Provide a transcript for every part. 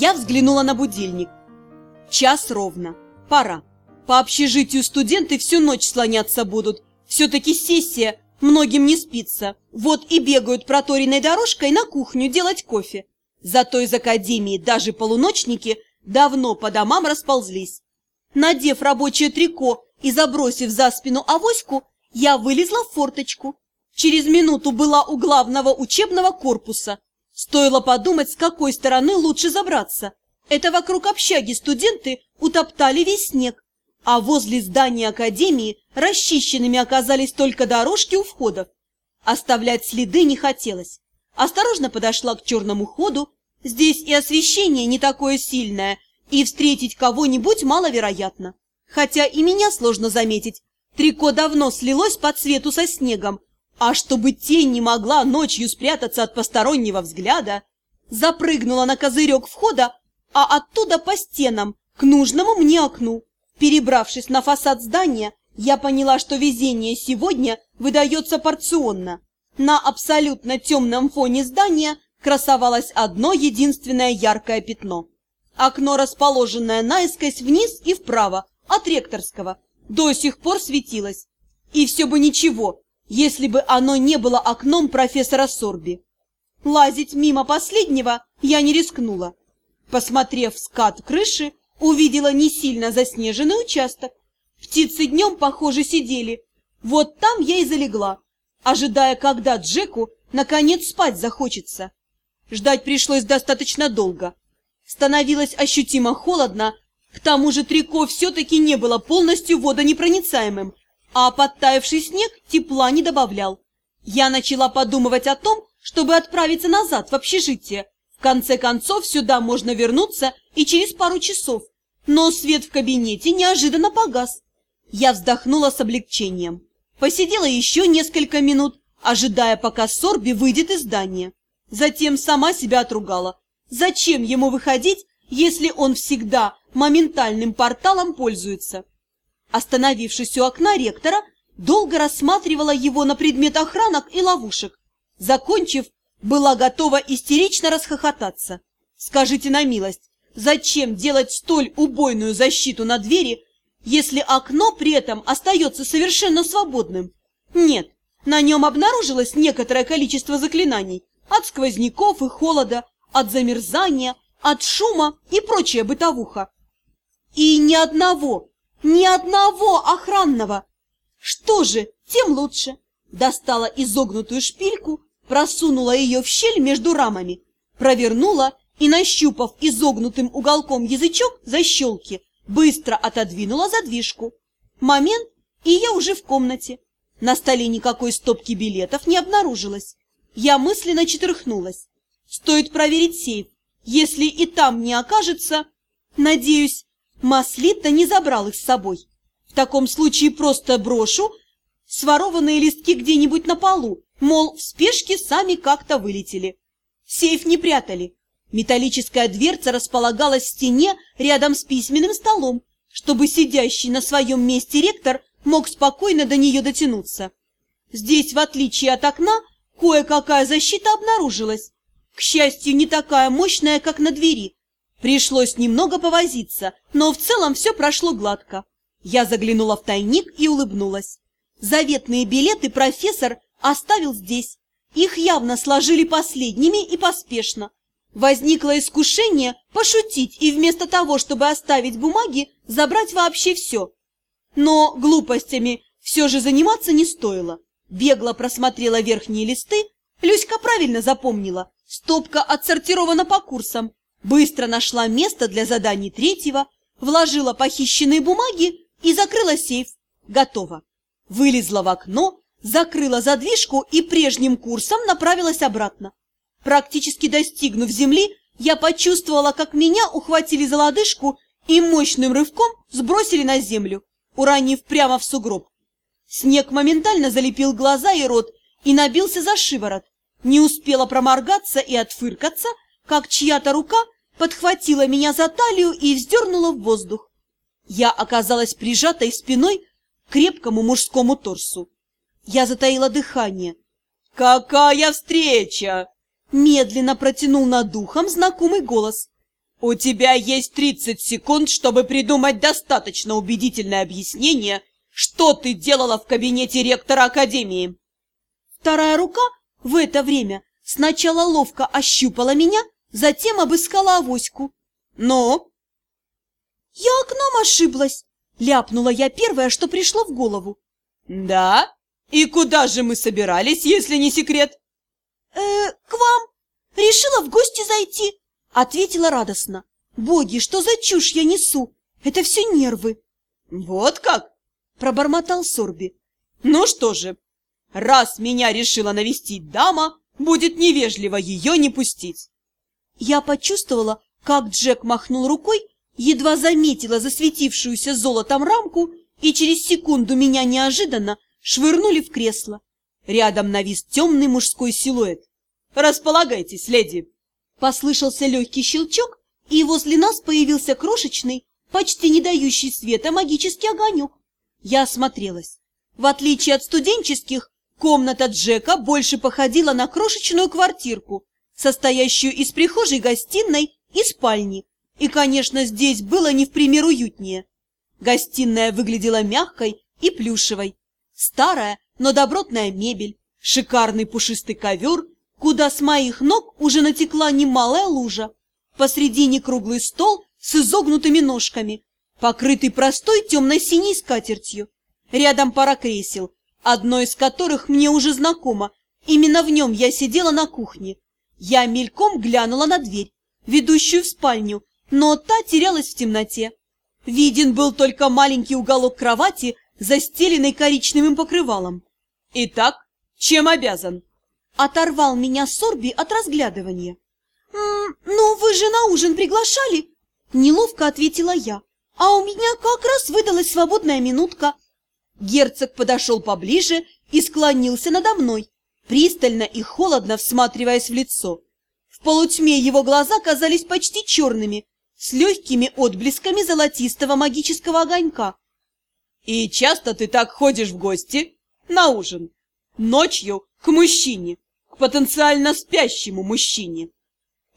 Я взглянула на будильник. Час ровно. Пора. По общежитию студенты всю ночь слоняться будут. Все-таки сессия, многим не спится. Вот и бегают проторенной дорожкой на кухню делать кофе. Зато из академии даже полуночники давно по домам расползлись. Надев рабочее трико и забросив за спину авоську, я вылезла в форточку. Через минуту была у главного учебного корпуса. Стоило подумать, с какой стороны лучше забраться. Это вокруг общаги студенты утоптали весь снег, а возле здания академии расчищенными оказались только дорожки у входов. Оставлять следы не хотелось. Осторожно подошла к черному ходу. Здесь и освещение не такое сильное, и встретить кого-нибудь маловероятно. Хотя и меня сложно заметить. Трико давно слилось по цвету со снегом, а чтобы тень не могла ночью спрятаться от постороннего взгляда, запрыгнула на козырек входа, а оттуда по стенам, к нужному мне окну. Перебравшись на фасад здания, я поняла, что везение сегодня выдается порционно. На абсолютно темном фоне здания красовалось одно единственное яркое пятно. Окно, расположенное наискось вниз и вправо от ректорского, до сих пор светилось. И все бы ничего, если бы оно не было окном профессора Сорби. Лазить мимо последнего я не рискнула. Посмотрев скат крыши, увидела не сильно заснеженный участок. Птицы днем, похоже, сидели. Вот там я и залегла, ожидая, когда Джеку наконец спать захочется. Ждать пришлось достаточно долго. Становилось ощутимо холодно, к тому же трико все-таки не было полностью водонепроницаемым, а подтаявший снег тепла не добавлял. Я начала подумывать о том, чтобы отправиться назад в общежитие. В конце концов, сюда можно вернуться и через пару часов. Но свет в кабинете неожиданно погас. Я вздохнула с облегчением. Посидела еще несколько минут, ожидая, пока Сорби выйдет из здания. Затем сама себя отругала. Зачем ему выходить, если он всегда моментальным порталом пользуется? Остановившись у окна ректора, долго рассматривала его на предмет охранок и ловушек. Закончив, была готова истерично расхохотаться. Скажите на милость, зачем делать столь убойную защиту на двери, если окно при этом остается совершенно свободным? Нет, на нем обнаружилось некоторое количество заклинаний от сквозняков и холода, от замерзания, от шума и прочая бытовуха. И ни одного ни одного охранного! Что же, тем лучше. Достала изогнутую шпильку, просунула ее в щель между рамами, провернула и, нащупав изогнутым уголком язычок защелки, быстро отодвинула задвижку. Момент, и я уже в комнате. На столе никакой стопки билетов не обнаружилось. Я мысленно четырхнулась. Стоит проверить сейф. Если и там не окажется, надеюсь, Маслита не забрал их с собой. В таком случае просто брошу сворованные листки где-нибудь на полу, мол, в спешке сами как-то вылетели. Сейф не прятали. Металлическая дверца располагалась в стене рядом с письменным столом, чтобы сидящий на своем месте ректор мог спокойно до нее дотянуться. Здесь, в отличие от окна, кое-какая защита обнаружилась. К счастью, не такая мощная, как на двери, Пришлось немного повозиться, но в целом все прошло гладко. Я заглянула в тайник и улыбнулась. Заветные билеты профессор оставил здесь. Их явно сложили последними и поспешно. Возникло искушение пошутить и вместо того, чтобы оставить бумаги, забрать вообще все. Но глупостями все же заниматься не стоило. Бегло просмотрела верхние листы, Люська правильно запомнила. Стопка отсортирована по курсам, Быстро нашла место для заданий третьего, вложила похищенные бумаги и закрыла сейф. Готово. Вылезла в окно, закрыла задвижку и прежним курсом направилась обратно. Практически достигнув земли, я почувствовала, как меня ухватили за лодыжку и мощным рывком сбросили на землю, уронив прямо в сугроб. Снег моментально залепил глаза и рот и набился за шиворот. Не успела проморгаться и отфыркаться, как чья-то рука подхватила меня за талию и вздернула в воздух. Я оказалась прижатой спиной к крепкому мужскому торсу. Я затаила дыхание. «Какая встреча!» Медленно протянул над духом знакомый голос. У тебя есть 30 секунд, чтобы придумать достаточно убедительное объяснение, что ты делала в кабинете ректора Академии. Вторая рука в это время сначала ловко ощупала меня, затем обыскала авоську. Но... Я окном ошиблась, ляпнула я первое, что пришло в голову. Да? И куда же мы собирались, если не секрет? Э, к вам. Решила в гости зайти. Ответила радостно. «Боги, что за чушь я несу? Это все нервы!» «Вот как?» – пробормотал Сорби. «Ну что же, раз меня решила навестить дама, будет невежливо ее не пустить!» Я почувствовала, как Джек махнул рукой, едва заметила засветившуюся золотом рамку, и через секунду меня неожиданно швырнули в кресло. Рядом навис темный мужской силуэт. «Располагайтесь, леди!» Послышался легкий щелчок, и возле нас появился крошечный, почти не дающий света магический огонек. Я осмотрелась. В отличие от студенческих, комната Джека больше походила на крошечную квартирку, состоящую из прихожей, гостиной и спальни. И, конечно, здесь было не в пример уютнее. Гостиная выглядела мягкой и плюшевой. Старая, но добротная мебель, шикарный пушистый ковер куда с моих ног уже натекла немалая лужа. Посредине круглый стол с изогнутыми ножками, покрытый простой темно-синей скатертью. Рядом пара кресел, одно из которых мне уже знакомо. Именно в нем я сидела на кухне. Я мельком глянула на дверь, ведущую в спальню, но та терялась в темноте. Виден был только маленький уголок кровати, застеленный коричневым покрывалом. Итак, чем обязан? Оторвал меня Сорби от разглядывания. «М «Ну, вы же на ужин приглашали?» Неловко ответила я. «А у меня как раз выдалась свободная минутка». Герцог подошел поближе и склонился надо мной, пристально и холодно всматриваясь в лицо. В полутьме его глаза казались почти черными, с легкими отблесками золотистого магического огонька. «И часто ты так ходишь в гости? На ужин? Ночью к мужчине, к потенциально спящему мужчине.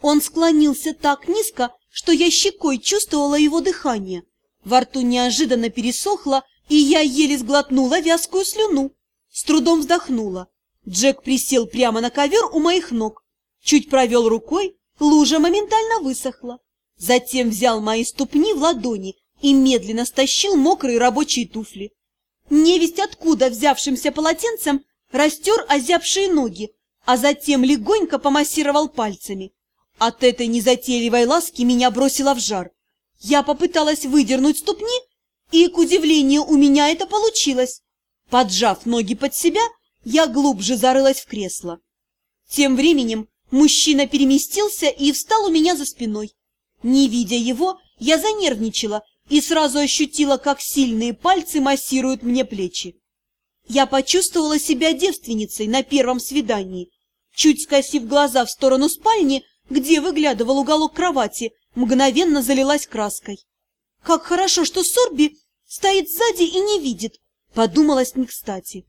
Он склонился так низко, что я щекой чувствовала его дыхание. Во рту неожиданно пересохло, и я еле сглотнула вязкую слюну. С трудом вздохнула. Джек присел прямо на ковер у моих ног. Чуть провел рукой, лужа моментально высохла. Затем взял мои ступни в ладони и медленно стащил мокрые рабочие туфли. Невесть откуда взявшимся полотенцем растер озябшие ноги, а затем легонько помассировал пальцами. От этой незатейливой ласки меня бросило в жар. Я попыталась выдернуть ступни, и, к удивлению, у меня это получилось. Поджав ноги под себя, я глубже зарылась в кресло. Тем временем мужчина переместился и встал у меня за спиной. Не видя его, я занервничала и сразу ощутила, как сильные пальцы массируют мне плечи. Я почувствовала себя девственницей на первом свидании. Чуть скосив глаза в сторону спальни, где выглядывал уголок кровати, мгновенно залилась краской. Как хорошо, что Сорби стоит сзади и не видит, подумалось не кстати.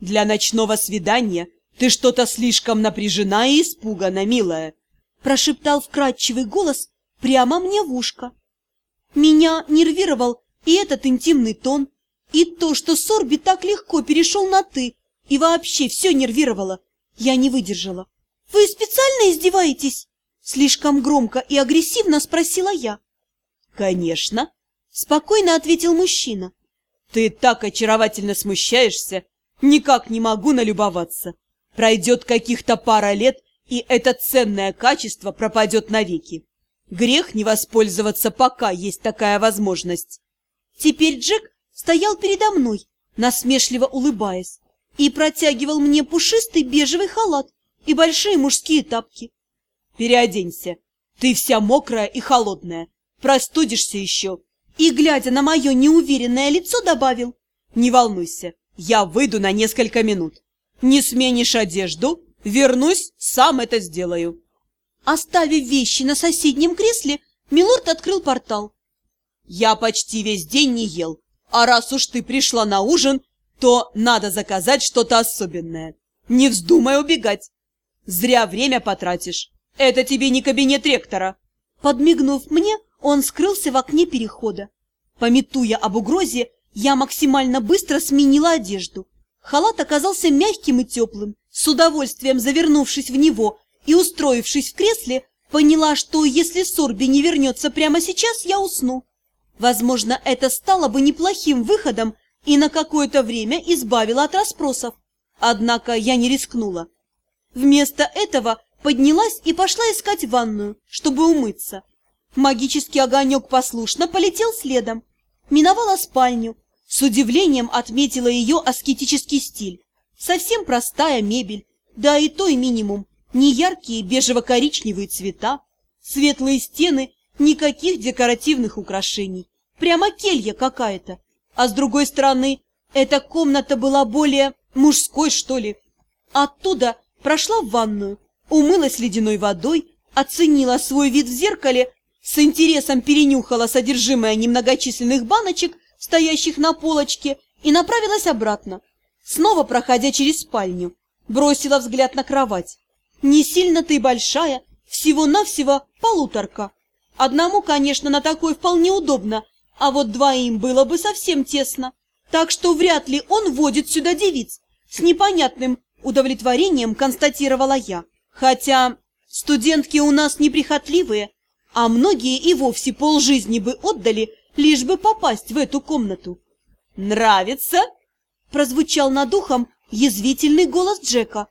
Для ночного свидания ты что-то слишком напряжена и испугана, милая, прошептал вкрадчивый голос прямо мне в ушко. Меня нервировал и этот интимный тон, и то, что Сорби так легко перешел на «ты», и вообще все нервировало, я не выдержала. «Вы специально издеваетесь?» Слишком громко и агрессивно спросила я. «Конечно», — спокойно ответил мужчина. «Ты так очаровательно смущаешься, никак не могу налюбоваться. Пройдет каких-то пара лет, и это ценное качество пропадет навеки. Грех не воспользоваться, пока есть такая возможность». Теперь Джек стоял передо мной, насмешливо улыбаясь, и протягивал мне пушистый бежевый халат и большие мужские тапки. «Переоденься, ты вся мокрая и холодная, простудишься еще». И, глядя на мое неуверенное лицо, добавил, «Не волнуйся, я выйду на несколько минут. Не сменишь одежду, вернусь, сам это сделаю». Оставив вещи на соседнем кресле, Милорд открыл портал. «Я почти весь день не ел, а раз уж ты пришла на ужин, то надо заказать что-то особенное. Не вздумай убегать. Зря время потратишь. Это тебе не кабинет ректора. Подмигнув мне, он скрылся в окне перехода. Пометуя об угрозе, я максимально быстро сменила одежду. Халат оказался мягким и теплым. С удовольствием завернувшись в него и устроившись в кресле, поняла, что если Сорби не вернется прямо сейчас, я усну. Возможно, это стало бы неплохим выходом и на какое-то время избавило от расспросов. Однако я не рискнула. Вместо этого поднялась и пошла искать ванную, чтобы умыться. Магический огонек послушно полетел следом. Миновала спальню. С удивлением отметила ее аскетический стиль. Совсем простая мебель, да и то и минимум. Не яркие бежево-коричневые цвета, светлые стены, никаких декоративных украшений. Прямо келья какая-то. А с другой стороны, эта комната была более мужской, что ли. Оттуда прошла в ванную, умылась ледяной водой, оценила свой вид в зеркале, с интересом перенюхала содержимое немногочисленных баночек, стоящих на полочке, и направилась обратно. Снова проходя через спальню, бросила взгляд на кровать. Не сильно ты большая, всего-навсего полуторка. Одному, конечно, на такой вполне удобно, а вот двоим было бы совсем тесно. Так что вряд ли он водит сюда девиц. С непонятным удовлетворением констатировала я. Хотя студентки у нас неприхотливые, а многие и вовсе полжизни бы отдали, лишь бы попасть в эту комнату. «Нравится?» – прозвучал над ухом язвительный голос Джека.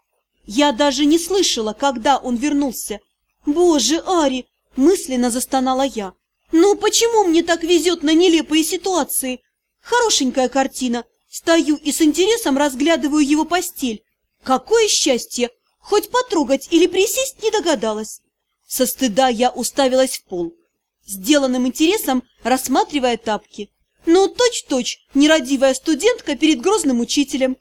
Я даже не слышала, когда он вернулся. «Боже, Ари!» – мысленно застонала я. «Ну почему мне так везет на нелепые ситуации? Хорошенькая картина. Стою и с интересом разглядываю его постель. Какое счастье! Хоть потрогать или присесть не догадалась. Со стыда я уставилась в пол, сделанным интересом рассматривая тапки. Ну, точь-точь, нерадивая студентка перед грозным учителем.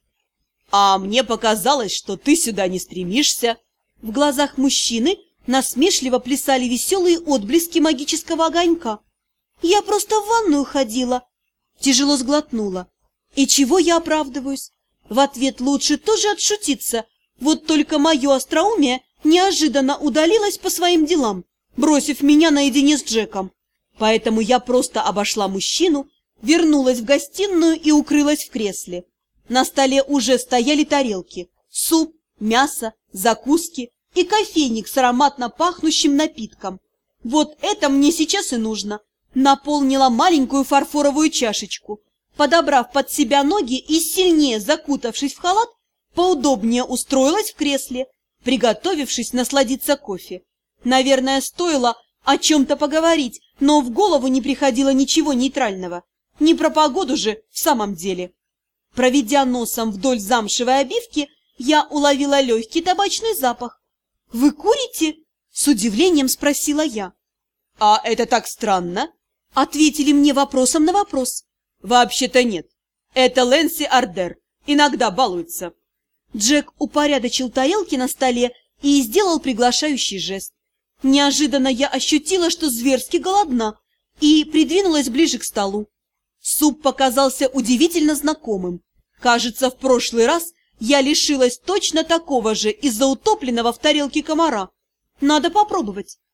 А мне показалось, что ты сюда не стремишься. В глазах мужчины насмешливо плясали веселые отблески магического огонька. Я просто в ванную ходила. Тяжело сглотнула. И чего я оправдываюсь? В ответ лучше тоже отшутиться. Вот только мое остроумие неожиданно удалилось по своим делам, бросив меня наедине с Джеком. Поэтому я просто обошла мужчину, вернулась в гостиную и укрылась в кресле. На столе уже стояли тарелки, суп, мясо, закуски и кофейник с ароматно пахнущим напитком. Вот это мне сейчас и нужно. Наполнила маленькую фарфоровую чашечку, подобрав под себя ноги и сильнее закутавшись в халат, поудобнее устроилась в кресле, приготовившись насладиться кофе. Наверное, стоило о чем-то поговорить, но в голову не приходило ничего нейтрального. Не про погоду же в самом деле. Проведя носом вдоль замшевой обивки, я уловила легкий табачный запах. «Вы курите?» – с удивлением спросила я. «А это так странно?» – ответили мне вопросом на вопрос. «Вообще-то нет. Это Лэнси Ардер. Иногда балуется». Джек упорядочил тарелки на столе и сделал приглашающий жест. Неожиданно я ощутила, что зверски голодна, и придвинулась ближе к столу. Суп показался удивительно знакомым. Кажется, в прошлый раз я лишилась точно такого же из-за утопленного в тарелке комара. Надо попробовать.